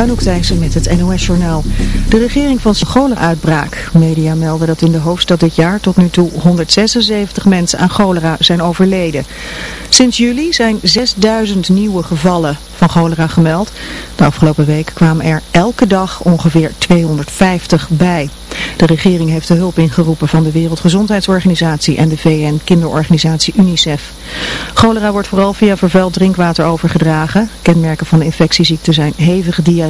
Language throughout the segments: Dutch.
Anouk Thijssen met het NOS-journaal. De regering van cholera-uitbraak. Media melden dat in de hoofdstad dit jaar tot nu toe 176 mensen aan cholera zijn overleden. Sinds juli zijn 6000 nieuwe gevallen van cholera gemeld. De afgelopen week kwamen er elke dag ongeveer 250 bij. De regering heeft de hulp ingeroepen van de Wereldgezondheidsorganisatie en de VN-kinderorganisatie UNICEF. Cholera wordt vooral via vervuild drinkwater overgedragen. Kenmerken van de infectieziekte zijn hevige diarree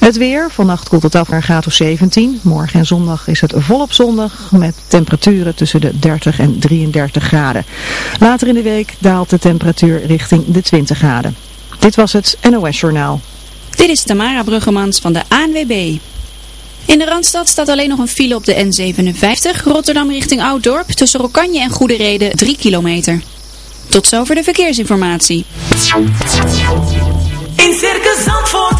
Het weer, vannacht koelt het af naar een graad of 17. Morgen en zondag is het volop zondag met temperaturen tussen de 30 en 33 graden. Later in de week daalt de temperatuur richting de 20 graden. Dit was het NOS Journaal. Dit is Tamara Bruggemans van de ANWB. In de Randstad staat alleen nog een file op de N57, Rotterdam richting Ouddorp, tussen Rokanje en Goede Reden 3 kilometer. Tot zover de verkeersinformatie. In Circus Zandvoort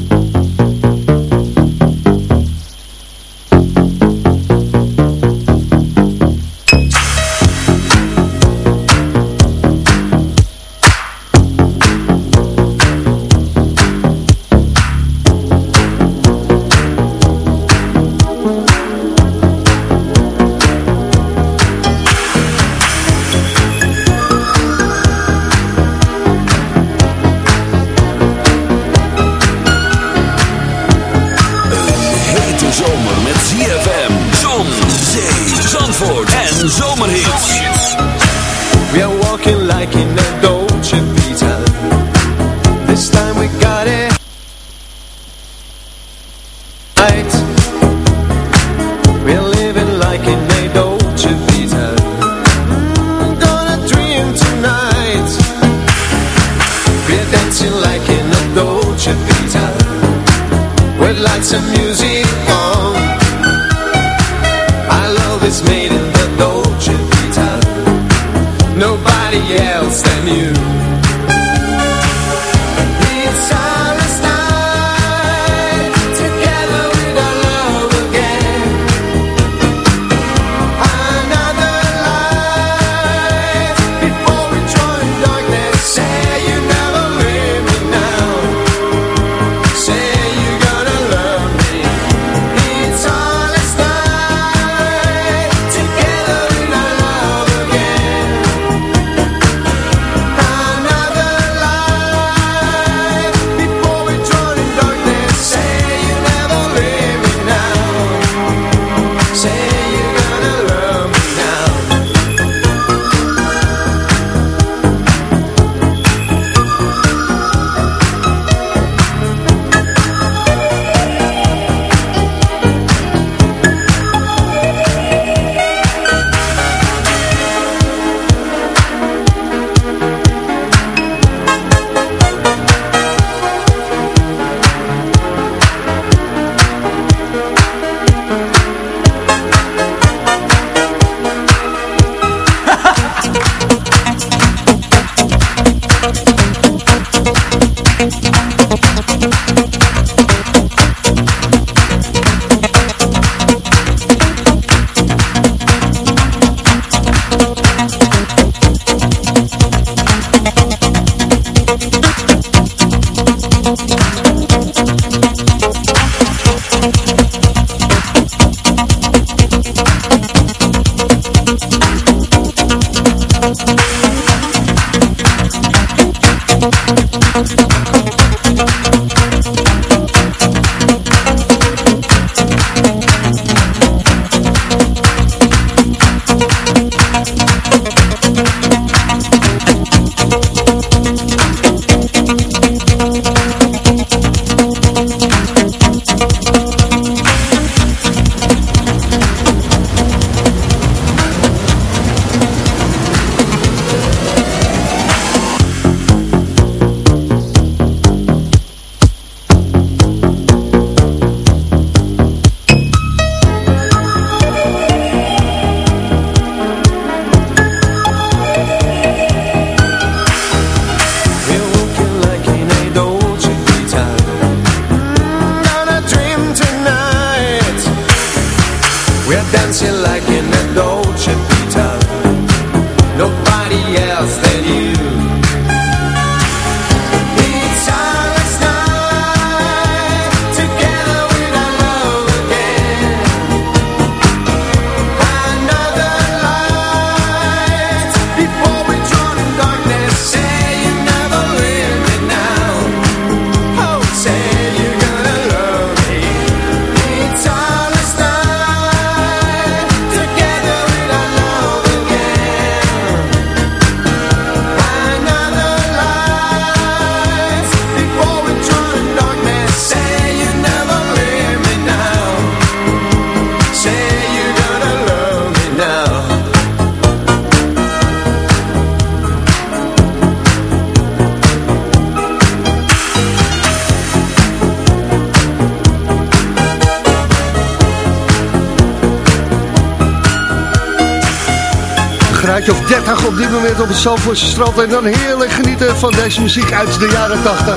30 op dit moment op het Zandvoortse strand. En dan heerlijk genieten van deze muziek uit de jaren 80.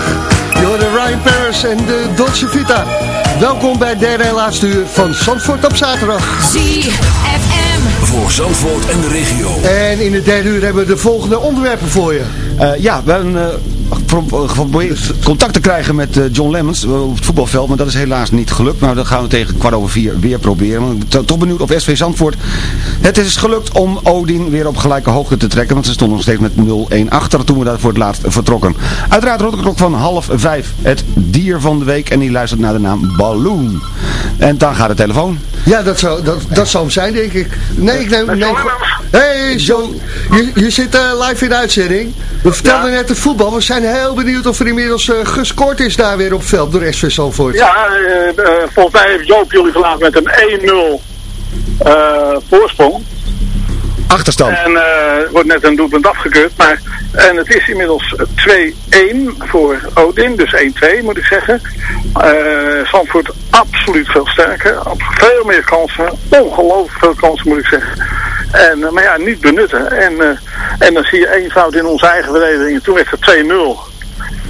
Je hoorde Ryan Paris en de Dolce Vita. Welkom bij het derde en laatste uur van Zandvoort op zaterdag. ZFM. Voor Zandvoort en de regio. En in het derde uur hebben we de volgende onderwerpen voor je. Eh, ja, we hebben eh, geprobeerd contact te krijgen met eh, John Lemmens eh, op het voetbalveld, maar dat is helaas niet gelukt. Maar dat gaan we tegen kwart over vier weer proberen. Ik ben to- toch benieuwd of SV Zandvoort het is gelukt om Odin weer op gelijke hoogte te trekken. Want ze stonden nog steeds met 0-1 achter toen we daar voor het laatst vertrokken. Uiteraard rond de klok van half vijf het dier van de week en die luistert naar de naam Balloon. En dan gaat de telefoon. Ja, dat zou, dat, dat zou hem zijn, denk ik. Nee, ik neem... neem hey, John. Je, je zit eh, live in de uitzending. We vertelden net de voetbal. We zijn heel benieuwd of er inmiddels eh, gescoord is daar weer op veld door SV Zandvoort. Ja, eh, eh, volgens mij heeft Joop jullie vanavond met een 1-0 eh, voorsprong. Achterstand. En wordt net een doelpunt afgekeurd. Maar, en het is inmiddels 2-1 voor Odin. Dus 1-2 moet ik zeggen. Eh Zandvoort absoluut veel sterker. Veel meer kansen. Ongelooflijk veel kansen moet ik zeggen. En, eh, maar ja, niet benutten. En, eh, en dan zie je één fout in onze eigen verdediging. En toen werd het 2-0.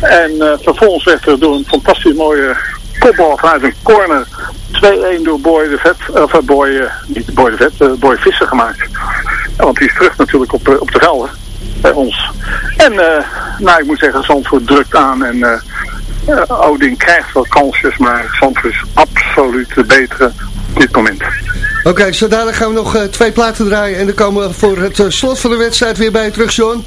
En vervolgens werd er door een fantastisch mooie kopbal vanuit een corner 2-1 door Boy de Vet, of Boy, niet Boy de Vet, Boy Visser gemaakt. Want die is terug natuurlijk op, op de velden bij ons. En eh, nou, ik moet zeggen, Zandvoort drukt aan en eh eh, Odin krijgt wel kansjes, maar Zandvoort is absoluut de betere op dit moment. Oké, zo dadelijk gaan we nog twee platen draaien. En dan komen we voor het slot van de wedstrijd weer bij terug, John.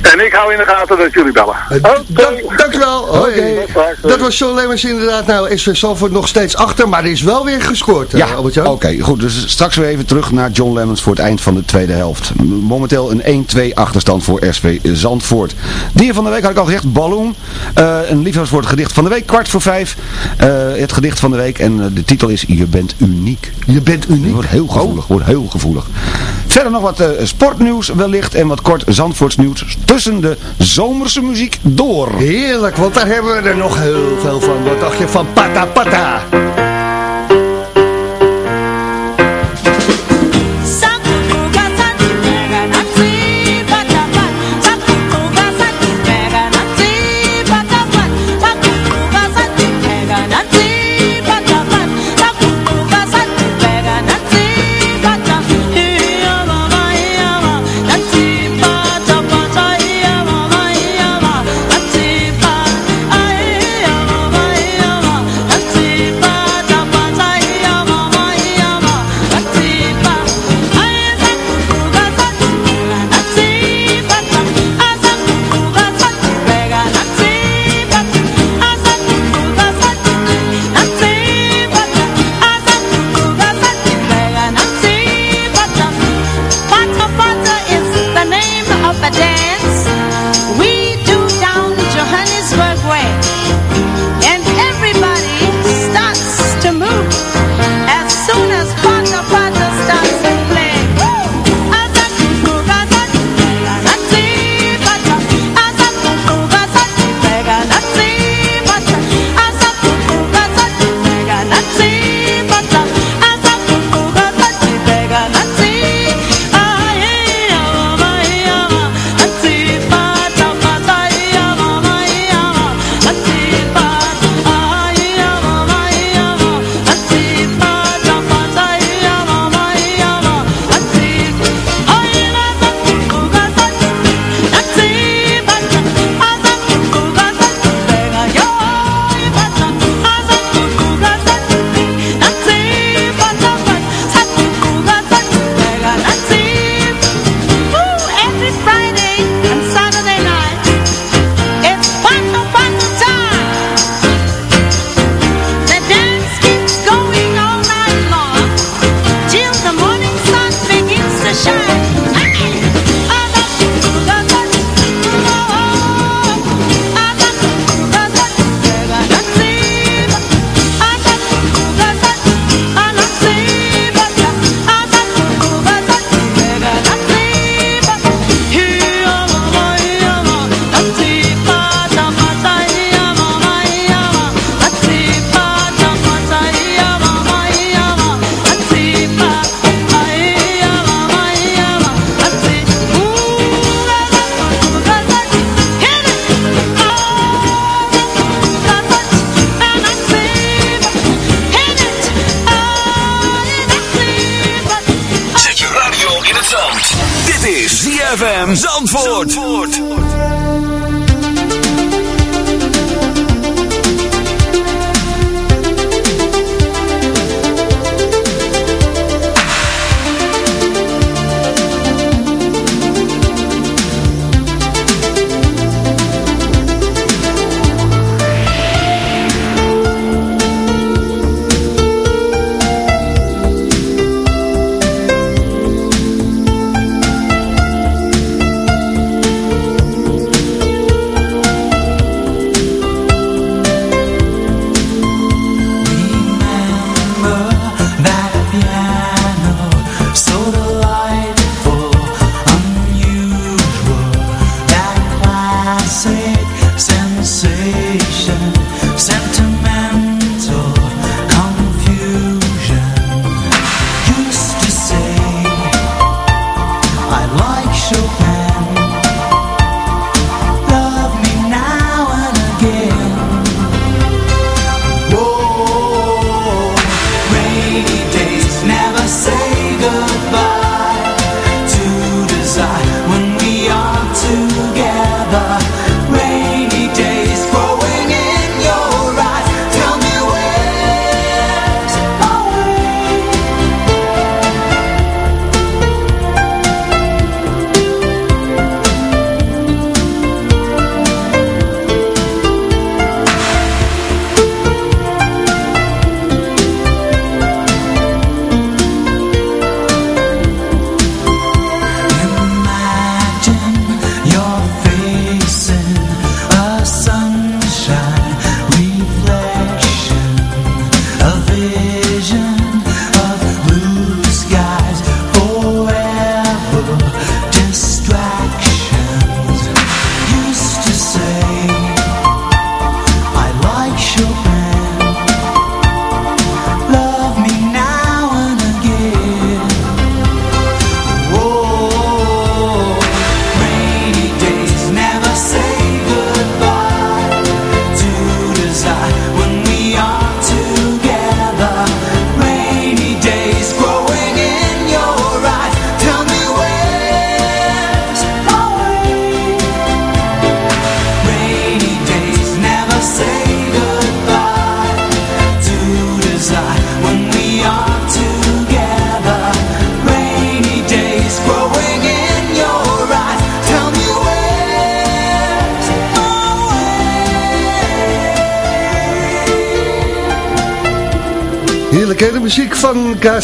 En ik hou in de gaten dat jullie bellen. Eh, dank, dankjewel. Oké. Dat was John Lemmers inderdaad. Nou, SV Zandvoort nog steeds achter, maar er is wel weer gescoord. eh, Ja, oké, goed. Dus straks weer even terug naar John Lemmens voor het eind van de tweede helft. Momenteel een 1-2 achterstand voor SV Zandvoort. Dier van de week had ik al gezegd, Balloon. Eh, een het gedicht van de week, kwart voor vijf. Eh, het gedicht van de week en de titel is Je bent uniek. Je bent uniek? Wordt heel gevoelig, wordt heel gevoelig. Verder nog wat sportnieuws wellicht en wat kort Zandvoorts nieuws tussen de zomerse muziek door. Heerlijk, want daar hebben we er nog heel veel van. Wat dacht je van Pata Pata?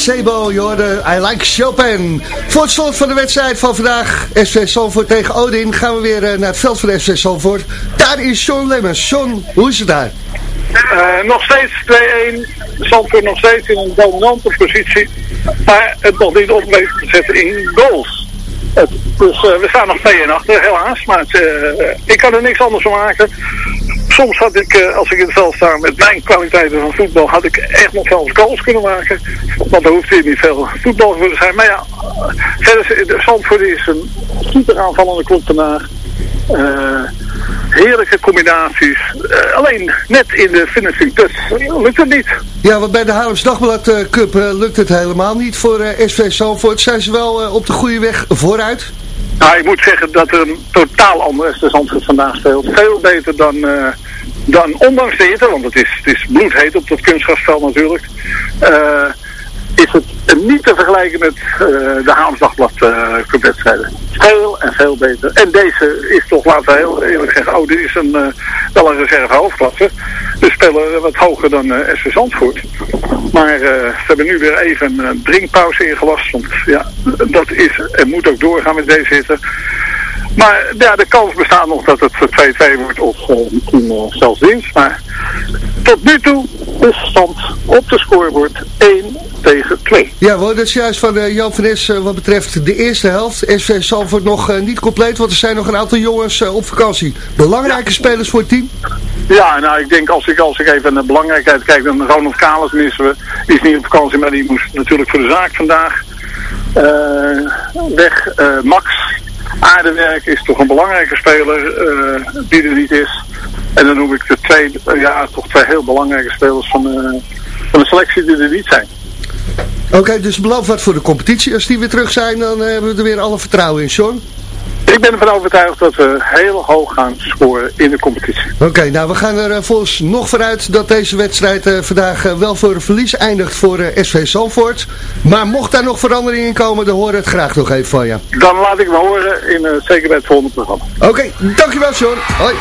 Je hoorde I Like Chopin. Voor het slot van de wedstrijd van vandaag, SV Zandvoort tegen Odin, gaan we weer eh, naar het veld van SV Zandvoort. Daar is Sean Lemmens. Sean, hoe is het daar? Eh, nog steeds 2-1. Zandvoort nog steeds in een dominante positie. Maar het nog niet op te zetten in goals. Het, dus eh, we staan nog 2-1 achter, helaas. Maar ik kan er niks anders van maken. Soms had ik, eh, als ik in het veld sta met mijn kwaliteiten van voetbal, had ik echt nog zelfs goals kunnen maken. Want er hoeft hier niet veel voetbal te zijn. Maar ja, verder, is- een super aanvallende club vandaag. Eh, heerlijke combinaties. Eh, alleen net in de finishing touch lukt het niet. Ja, want bij de Haarlems Dagblad Cup lukt het helemaal niet voor SV Zandvoort. Zijn ze wel op de goede weg vooruit? Nou, ik moet zeggen dat er een totaal anders de Zandvoort vandaag speelt. Veel beter dan, eh, dan ondanks de hitte, want het is, het is bloedheet op dat kunstgrasveld natuurlijk. eh, is het niet te vergelijken met eh, de Haamsdagblad uh. Veel en veel beter. En deze is toch, laten we heel eerlijk zeggen, oh, dit is een, eh, wel een reserve hoofdklasse. We spelen wat hoger dan eh SV Zandvoort. Maar ze hebben nu weer even een drinkpauze ingelast. Want ja, dat is en moet ook doorgaan met deze hitte. Maar ja, de kans bestaat nog dat het 2-2 wordt of misschien zelfs winst. Maar tot nu toe is stand op de scorebord 1 tegen 2. Ja, we hoorden het juist van eh, Jan van eh, wat betreft de eerste helft. SV Zandvoort nog eh, niet compleet, want er zijn nog een aantal jongens op vakantie. Belangrijke spelers voor het team? Ja, nou ik denk als ik, als ik even naar de belangrijkheid kijk, dan Ronald Kalis missen we. Die is niet op vakantie, maar die moest natuurlijk voor de zaak vandaag weg. Max Aardewerk is toch een belangrijke speler eh, die er niet is. En dan noem ik de twee, eh, ja, toch twee heel belangrijke spelers van, eh, van de selectie die er niet zijn. Oké, dus beloof wat voor de competitie. Als die weer terug zijn, dan hebben we er weer alle vertrouwen in, Sean. Ik ben ervan overtuigd dat we heel hoog gaan scoren in de competitie. Oké, nou we gaan er eh, volgens nog vanuit dat deze wedstrijd eh, vandaag eh, wel voor een verlies eindigt voor SV Zandvoort. Maar mocht daar nog verandering in komen, dan horen we het graag nog even van je. Dan laat ik me horen, in, zeker bij het volgende programma. Oké, dankjewel Sean. Hoi.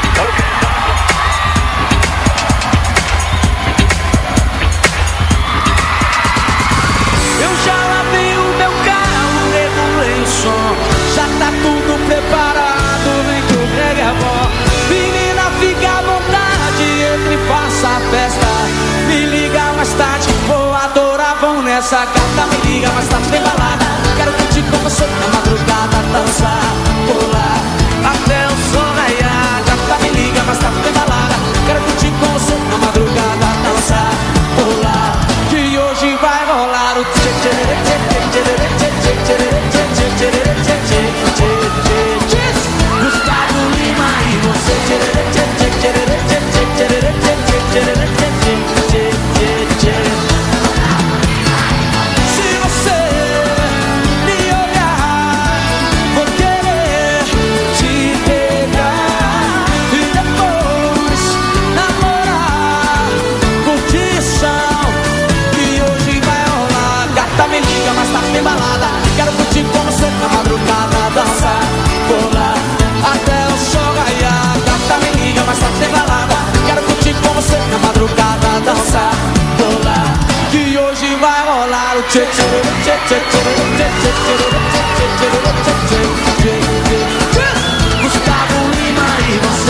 Vão nessa gata Me liga mais tarde, tem balada Quero curtir com você na madrugada Dançar, pular, até Gustavo Lima y vos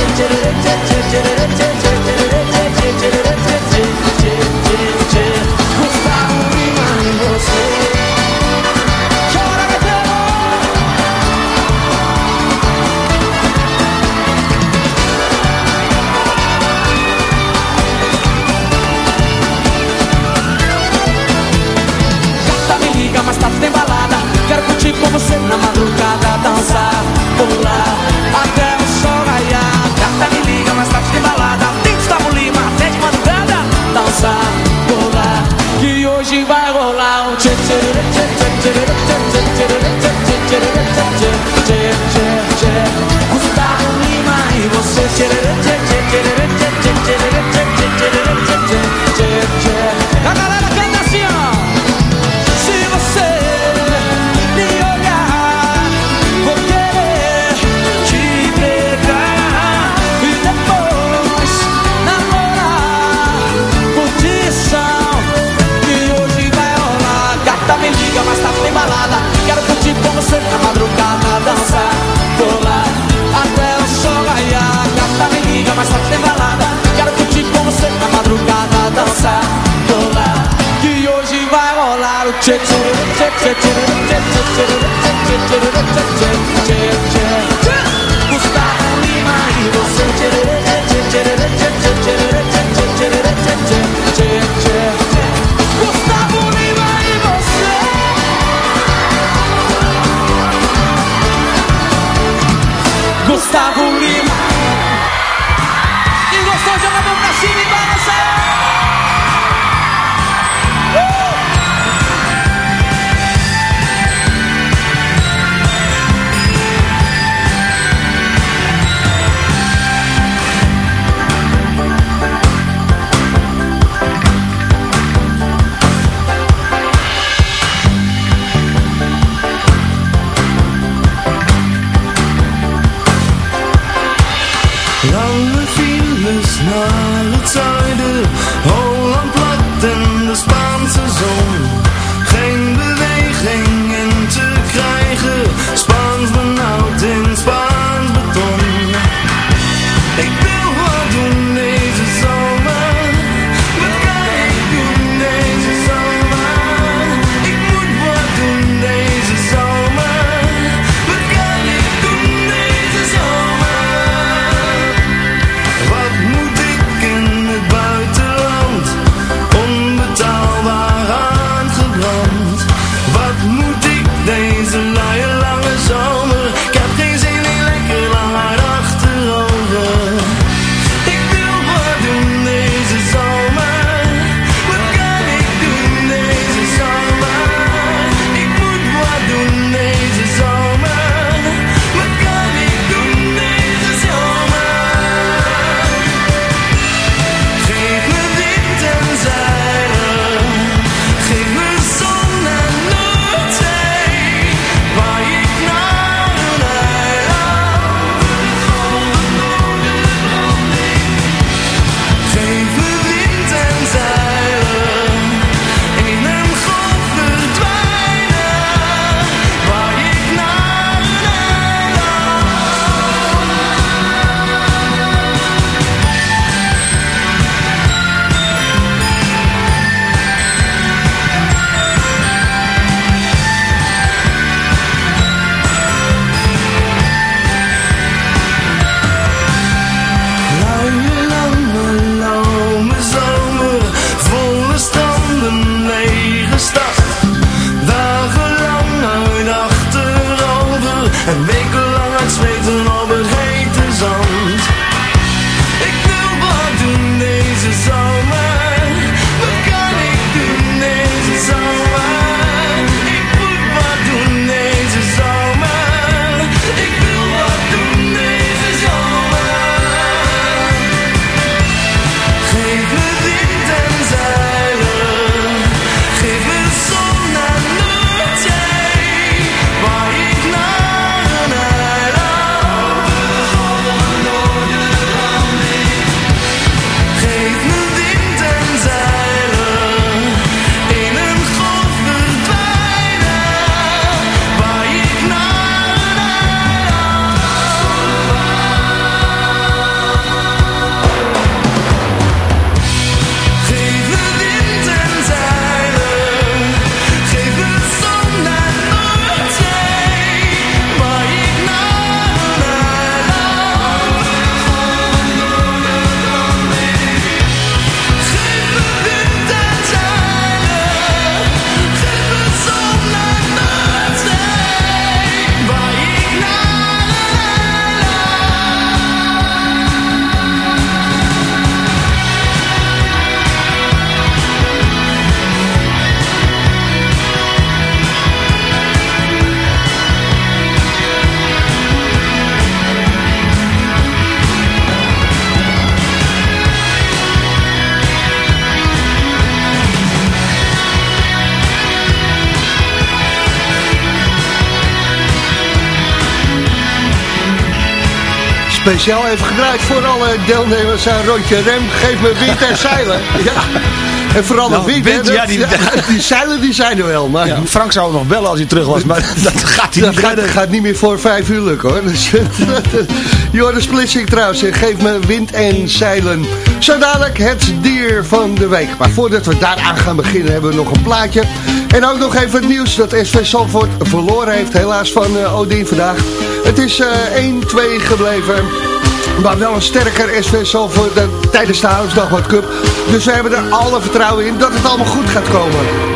Speciaal even gedraaid voor alle deelnemers aan Rondje Rem. Geef me wind en zeilen. Ja. En vooral nou, de wind, ja, die, zeilen die zijn er wel. Maar... Frank zou nog wel als hij terug was, maar dat gaat niet. Gaat, dat gaat niet meer voor vijf uur lukken hoor. Dus Joris Plissing trouwens, eh, geef me wind en zeilen. Zo dadelijk het dier van de week. Maar voordat we daaraan gaan beginnen hebben we nog een plaatje. En ook nog even het nieuws dat SV Salford verloren heeft helaas van eh, Odin vandaag. Het is eh, uh, 1-2 gebleven. Maar wel een sterker SV Zalvoort tijdens de Huisdagwoord Cup. Dus we hebben er alle vertrouwen in dat het allemaal goed gaat komen.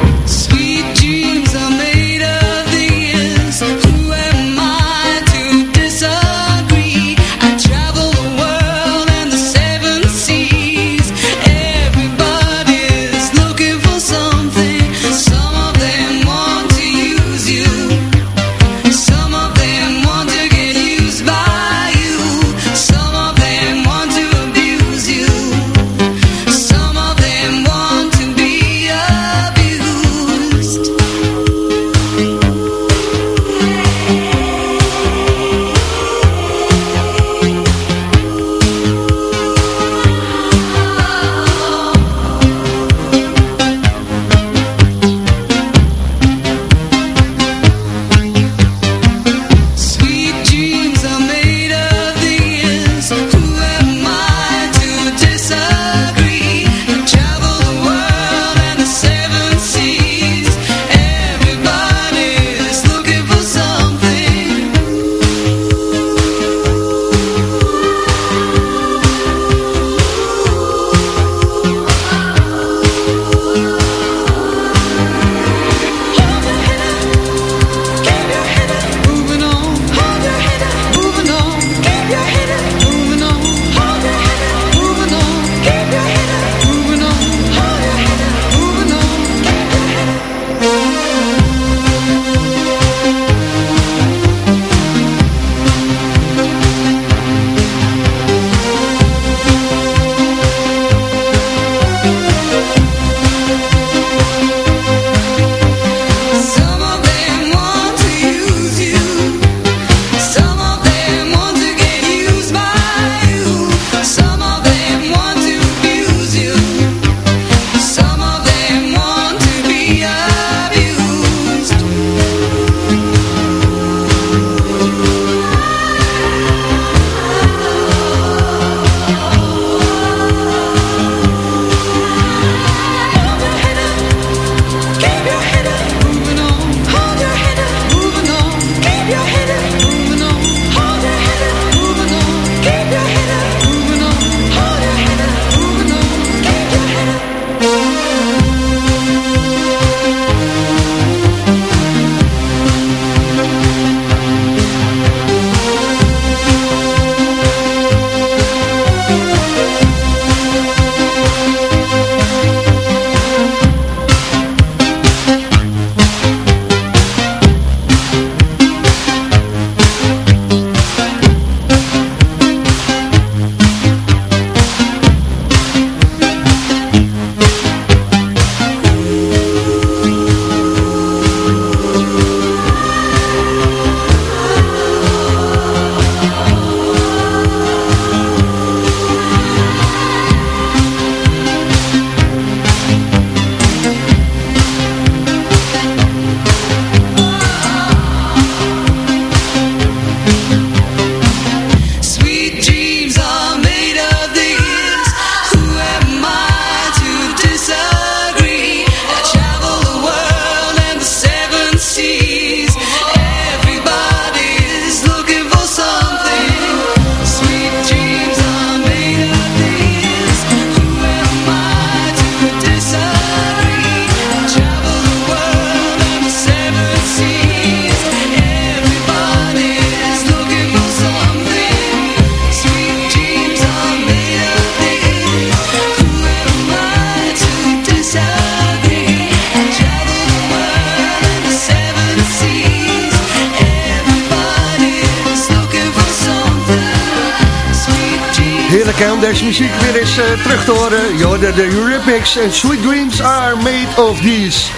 Te horen. Je hoorde de Eurythmics en Sweet Dreams are made of these.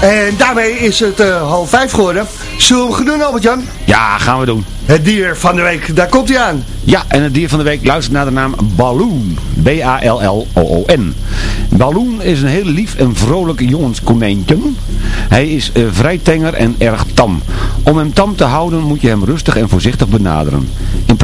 En daarmee is het eh, half vijf geworden. Zullen we gaan doen, Albert-Jan? Ja, gaan we doen. Het dier van de week, daar komt hij aan. Ja, en het dier van de week luistert naar de naam Balloon. B-A-L-L-O-O-N. Balloon is een heel lief en vrolijk jongenskonijntje. Hij is eh, vrij tenger en erg tam. Om hem tam te houden moet je hem rustig en voorzichtig benaderen.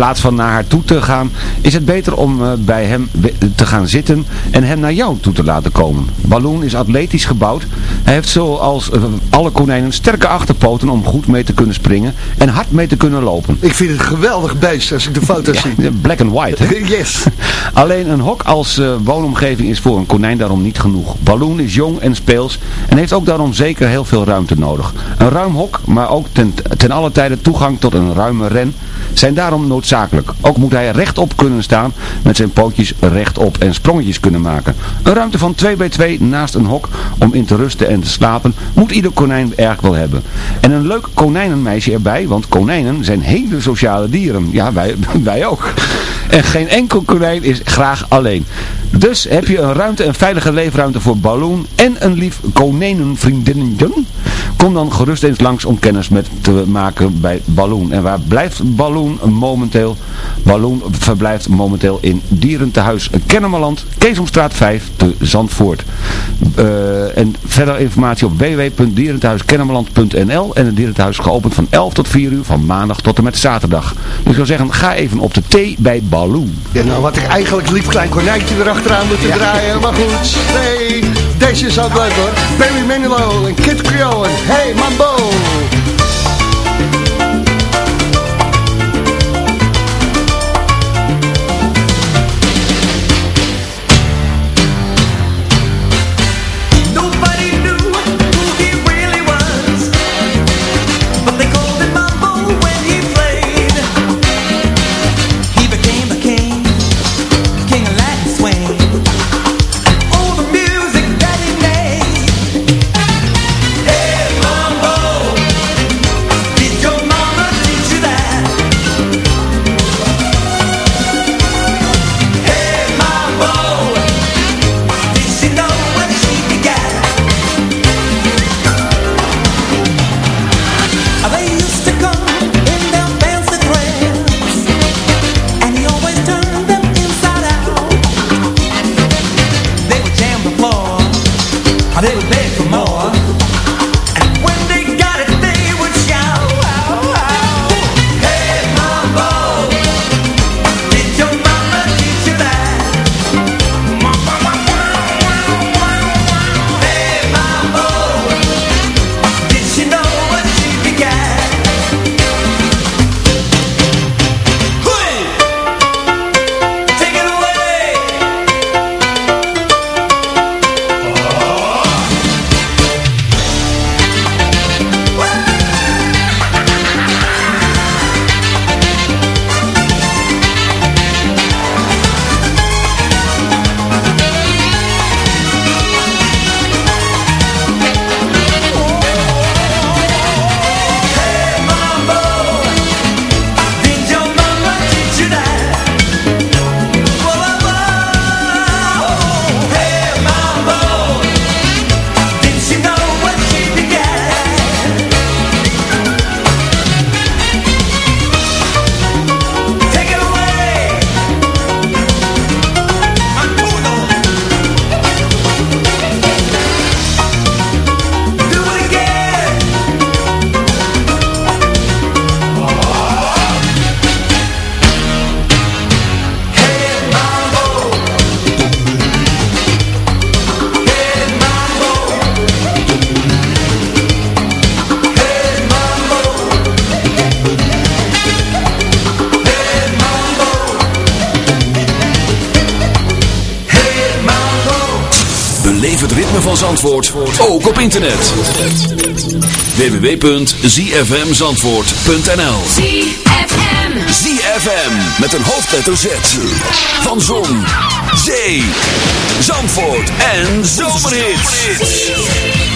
In plaats van naar haar toe te gaan, is het beter om eh, bij hem te gaan zitten en hem naar jou toe te laten komen. Balloon is atletisch gebouwd. Hij heeft zoals eh, alle konijnen sterke achterpoten om goed mee te kunnen springen en hard mee te kunnen lopen. Ik vind het een geweldig beest als ik de foto's zie. Black and white, hè? Yes. Alleen een hok als eh, woonomgeving is voor een konijn daarom niet genoeg. Balloon is jong en speels en heeft ook daarom zeker heel veel ruimte nodig. Een ruim hok, maar ook ten, ten alle tijde toegang tot een ruime ren zijn daarom noodzakelijk. Ook moet hij rechtop kunnen staan met zijn pootjes rechtop en sprongetjes kunnen maken. Een ruimte van 2 bij 2 naast een hok om in te rusten en te slapen moet ieder konijn erg wel hebben. En een leuk konijnenmeisje erbij, want konijnen zijn hele sociale dieren. Ja, wij, wij ook. En geen enkel konijn is graag alleen. Dus heb je een ruimte, een veilige leefruimte voor Balloon en een lief konijnenvriendinnetje? Kom dan gerust eens langs om kennis met te maken bij Balloon. En waar blijft Balloon momenteel? Balloon verblijft momenteel in Dierentehuis Kennemerland, Keesomstraat 5 te Zandvoort. Eh, en verder informatie op www.dierentehuiskennemerland.nl en het dierentehuis is geopend van 11 tot 4 uur van maandag tot en met zaterdag. Dus ik zou zeggen, ga even op de thee bij Balloon. Ja, nou had ik eigenlijk lief klein konijntje erachteraan moeten draaien. Maar goed, nee, deze is ook leuk hoor. Barry Manilow en Kid Creole en Hey Mambo. Zandvoort ook op internet. www.zfmzandvoort.nl ZFM. ZFM met een hoofdletter Z van Zon, Zee, Zandvoort en Zomerhits.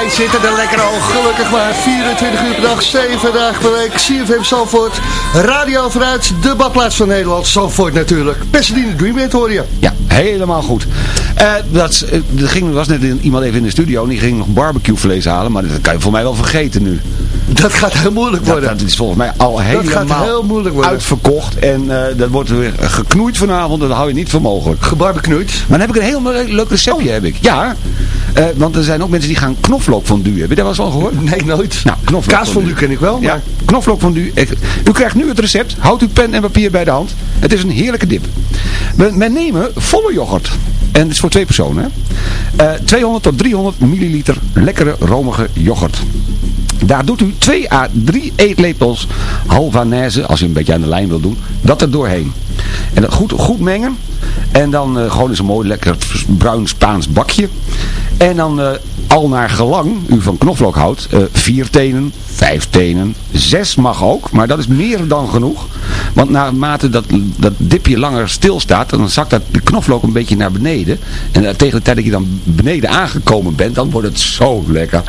Wij zitten er lekker al, gelukkig maar 24 uur per dag, 7 dagen per week. CFM Zandvoort, radio vanuit de badplaats van Nederland, Zandvoort natuurlijk. Pasadena Dreamland hoor je. Ja, helemaal goed. Eh, dat, eh, er ging, was net iemand even in de studio en die ging nog barbecuevlees halen, maar dat kan je voor mij wel vergeten nu. Dat gaat heel moeilijk worden. dat is volgens mij al helemaal heel moeilijk worden. uitverkocht en eh, dat wordt weer geknoeid vanavond, dat hou je niet voor mogelijk. Gebarbeknoeid. Maar dan heb ik een heel le- leuk receptje, heb ik. Ja, eh, want er zijn ook mensen die gaan knoflookfondue. Heb je daar wel eens van gehoord? Nee, nooit. Nou, knoflookfondue. Kaasfondue ken ik wel, Ja, maar... knoflookfondue. Ik- U krijgt nu het recept. Houdt uw pen en papier bij de hand. Het is een heerlijke dip. We, we nemen volle yoghurt. En het is voor twee personen. Hè? Eh, 200 tot 300 milliliter lekkere romige yoghurt. Daar doet u 2 à 3 eetlepels halvanaise, als u een beetje aan de lijn wil doen, dat er doorheen. En goed, goed mengen. En dan eh, gewoon eens een mooi lekker bruin Spaans bakje. En dan eh, al naar gelang u van knoflook houdt, eh, vier tenen, vijf tenen, zes mag ook, maar dat is meer dan genoeg. Want naarmate dat, dat dipje langer stilstaat, dan zakt dat de knoflook een beetje naar beneden. En tegen de tijd dat je dan beneden aangekomen bent, dan wordt het zo lekker.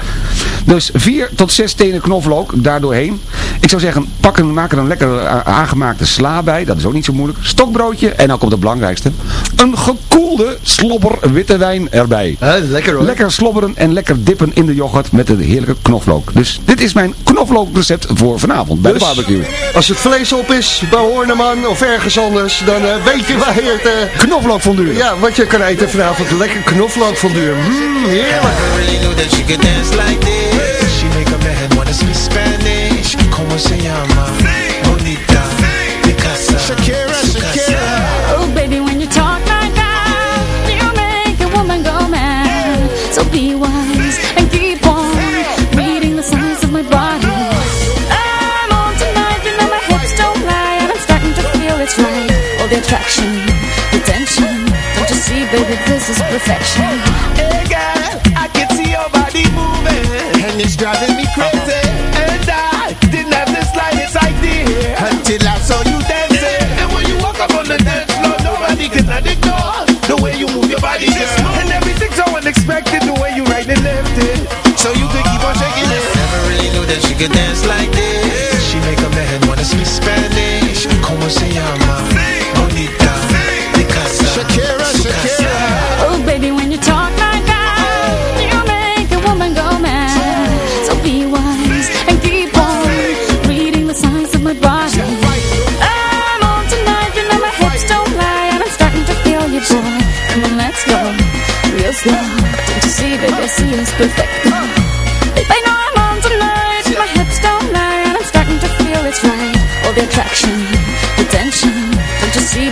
Dus vier tot zes tenen knoflook daardoorheen. Ik zou zeggen, pak een, maak er een lekker aangemaakte sla bij, dat is ook niet zo moeilijk. Stokbroodje en dan komt het belangrijkste. Een gekoelde slobber witte wijn erbij. lekker hoor. Lekker slobberen en lekker dippen in de yoghurt met een heerlijke knoflook. Dus dit is mijn knoflookrecept voor vanavond bij Dus, de barbecue. Als het vlees op is, bij Horneman of ergens anders, dan eh, weet je waar je het... eh, knoflookfondue. Ja, wat je kan eten vanavond. Lekker knoflookfondue. Mmm, heerlijk. Refresh.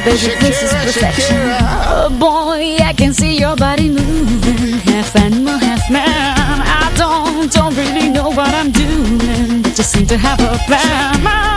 Baby, this is perfection. Oh boy, I can see your body moving, half animal, half man. I don't, don't really know what I'm doing, but just seem to have a plan.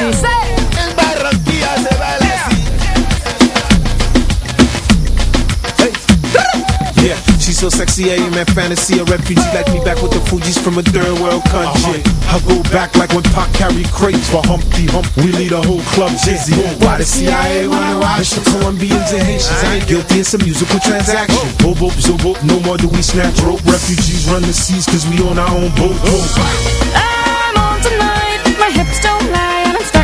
así. En Barranquilla se baila así. Yeah, she's so sexy, I am in fantasy. A refugee like me back with the Fuji's from a third world country. I go back like when Pac carried crates for Humpty Hump. We lead a whole club dizzy. Why the CIA wanna watch the Colombians and Haitians? I ain't guilty, it's a musical transaction. Boop, boop, zo, boop, no more do we snatch rope. Refugees run the seas cause we on our own boat. boat. I'm on tonight, my hips don't lie, and I'm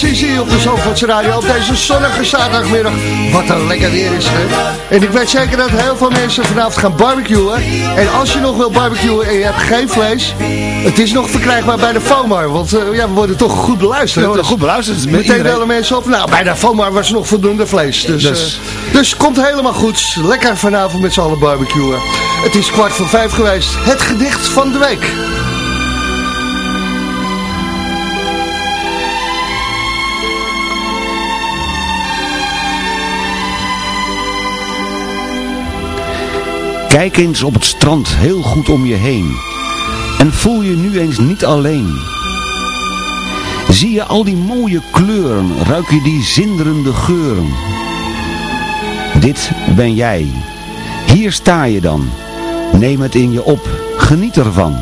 Tennessee op de Zandvoortse Radio op deze zonnige zaterdagmiddag. Wat een lekker weer is het. En ik weet zeker dat heel veel mensen vanavond gaan barbecuen. En als je nog wil barbecuen en je hebt geen vlees, het is nog verkrijgbaar bij de FOMAR. Want eh, ja, we worden toch goed beluisterd. We worden Dus goed beluisterd. Met Meteen bellen mensen op. Nou, bij de FOMAR was nog voldoende vlees. Dus, Dus. eh, dus komt helemaal goed. Lekker vanavond met z'n allen barbecuen. Het is kwart voor vijf geweest. Het gedicht van de week. Kijk eens op het strand heel goed om je heen. En voel je nu eens niet alleen. Zie je al die mooie kleuren, ruik je die zinderende geuren. Dit ben jij. Hier sta je dan. Neem het in je op, geniet ervan.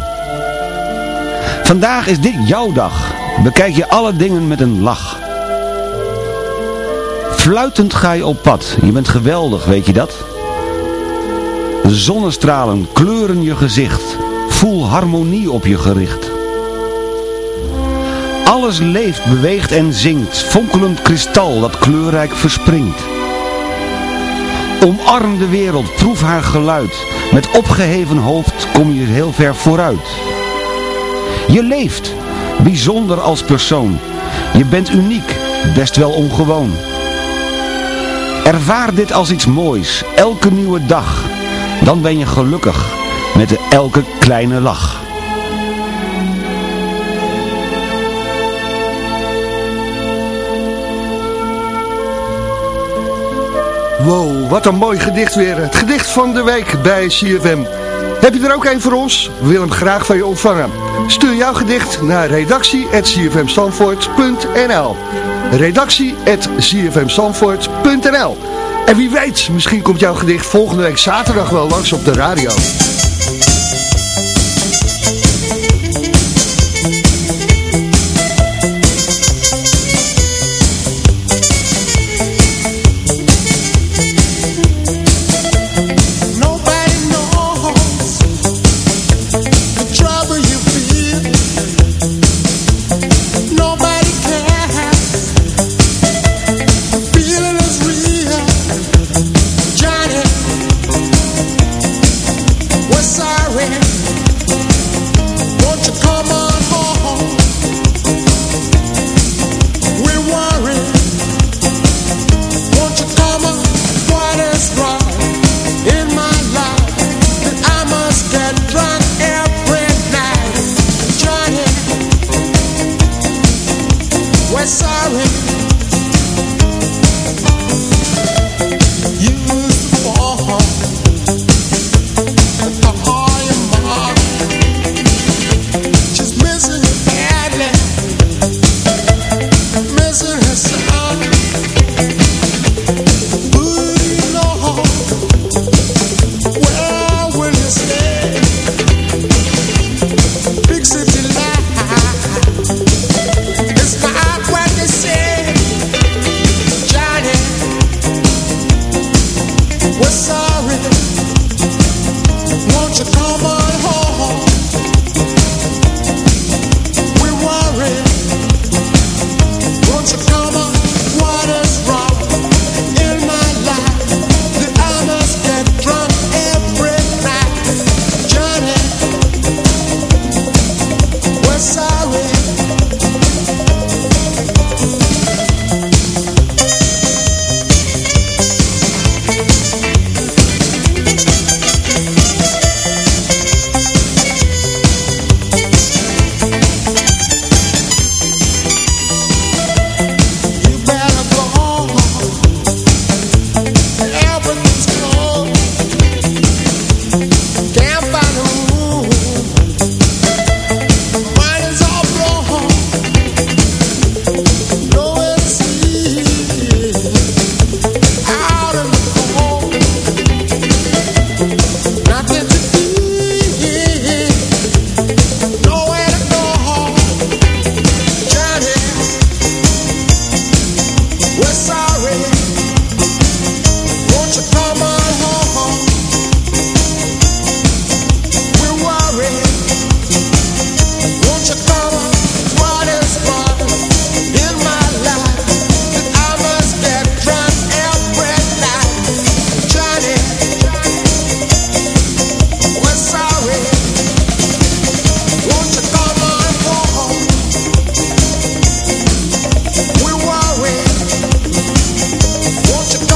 Vandaag is dit jouw dag. Bekijk je alle dingen met een lach. Fluitend ga je op pad. Je bent geweldig, weet je dat? Zonnestralen kleuren je gezicht. Voel harmonie op je gericht. Alles leeft, beweegt en zingt. Fonkelend kristal dat kleurrijk verspringt. Omarm de wereld, proef haar geluid. Met opgeheven hoofd kom je heel ver vooruit. Je leeft, bijzonder als persoon. Je bent uniek, best wel ongewoon. Ervaar dit als iets moois, elke nieuwe dag. Dan ben je gelukkig, met elke kleine lach. Wow, wat een mooi gedicht weer. Het gedicht van de week bij CFM. Heb je er ook een voor ons? We willen hem graag van je ontvangen. Stuur jouw gedicht naar redactie.cfmstanvoort.nl redactie.cfmstanvoort.nl En wie weet, misschien komt jouw gedicht volgende week zaterdag wel langs op de radio.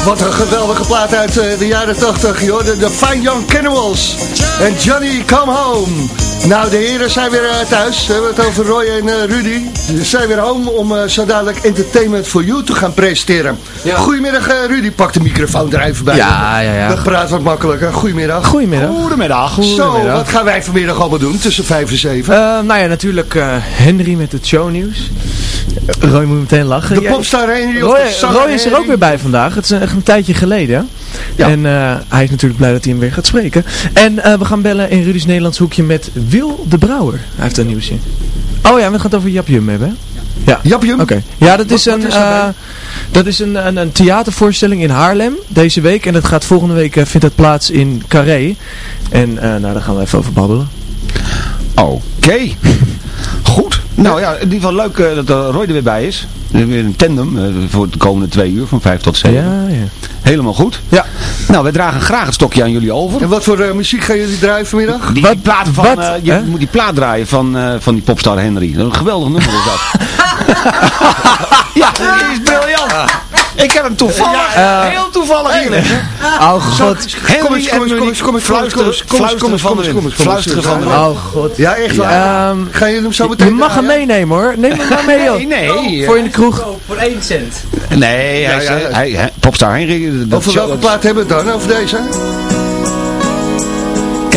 Wat een geweldige plaat uit eh, de jaren 80, joh. De, de Fine Young Cannibals. En Johnny Come Home. Nou, de heren zijn weer eh, thuis. We hebben het over Roy en eh, Rudy. Ze zijn weer home om eh, zo dadelijk Entertainment for You te gaan presenteren. Goedemiddag, eh, Rudy. Pak de microfoon er even bij. Ja, ja, ja. Dat praat wat makkelijker. Goedemiddag. Goedemiddag. Goedemiddag. Zo, wat gaan wij vanmiddag allemaal doen tussen 5 en 7? Eh, nou ja, natuurlijk eh, Henry met het shownieuws. Roy moet meteen lachen. De popstar Henry of Roy, Roy is er ook weer bij vandaag. Het is echt een tijdje geleden. En eh, hij is natuurlijk blij dat hij hem weer gaat spreken. En eh, we gaan bellen in Rudy's Nederlands hoekje met Wil de Brouwer. Hij heeft een nieuwsje. Oh ja, we gaan het over Jap Jum hebben. hè? Ja. Jap Jum? Oké. Ja, dat is, Wat- een, wat is daarbij? eh, dat is een, een, een theatervoorstelling in Haarlem deze week. En dat gaat volgende week vindt dat plaats in Carré. En eh, nou, daar gaan we even over babbelen. Oké. Goed. Nou ja, in ieder geval leuk eh, dat eh, Roy er weer bij is. We hebben Weer een tandem eh, voor de komende twee uur, van vijf tot zeven. Ja, ja. Helemaal goed. Ja. Nou, wij dragen graag het stokje aan jullie over. En wat voor muziek gaan jullie draaien vanmiddag? Die, die plaat van, wat? je moet die plaat draaien van, van die popstar Henry. Een geweldig nummer is dat. ja, die is briljant. Ik heb hem toevallig, Ja, eh, heel toevallig. Oh god. Kom eens, kom eens, en kom eens, kom eens, Fluisteren- kom eens, kom eens, kom eens, fluisteren van kom eens, de kom wind. eens, kom eens, Fluisteren kom van eens. de wind. Oh god. Ja, echt waar. Ehm, Gaan jullie hem zo je, meteen je mag hem meenemen hoor. Neem hem maar mee joh. Nee, nee. Voor in de kroeg. Voor 1 cent. Nee, hij eh, popstar Henry. dat Over welke plaat hebben we het dan? Over deze?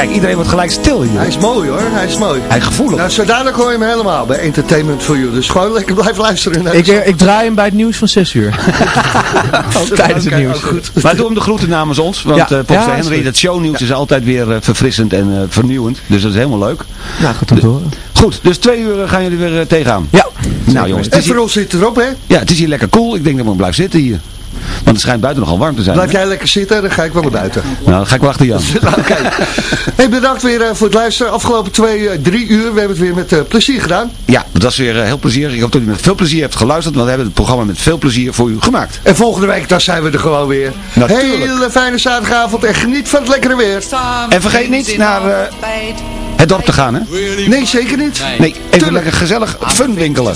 Kijk, iedereen wordt gelijk stil hier. Hij is mooi hoor, hij is mooi. Hij is gevoelig. Nou, zo dadelijk hoor je hem helemaal bij Entertainment for You. Dus gewoon lekker blijven luisteren. naar Ik, de- eh, ik draai hem bij het nieuws van 6 uur. Tijdens het nieuws. oh, goed. Maar doe hem de groeten namens ons. Want Ja. eh Ja, is Henry, dat shownieuws is altijd weer eh, verfrissend en eh, vernieuwend. Dus dat is helemaal leuk. Nou, goed om te horen. Goed, dus twee uur gaan jullie weer tegenaan. Ja. Nou jongens, het En voor hier, ons zit erop, hè? ja, het is hier lekker cool. Ik denk dat we blijven zitten hier. Want het schijnt buiten nogal warm te zijn. Blijf hè? jij lekker zitten, dan ga ik wel naar buiten. Nou, dan ga ik wel achter Jan. Oké. Hey, bedankt weer eh, voor het luisteren. Afgelopen twee, eh, drie uur. We hebben het weer met eh, plezier gedaan. Ja, dat was weer heel plezierig. Ik hoop dat u met veel plezier hebt geluisterd. Want we hebben het programma met veel plezier voor u gemaakt. En volgende week, dan zijn we er gewoon weer. Natuurlijk. Hele fijne zaterdagavond en geniet van het lekkere weer. En vergeet niet naar eh, het dorp te gaan, hè? Nee, zeker niet. Nee, even lekker gezellig fun winkelen.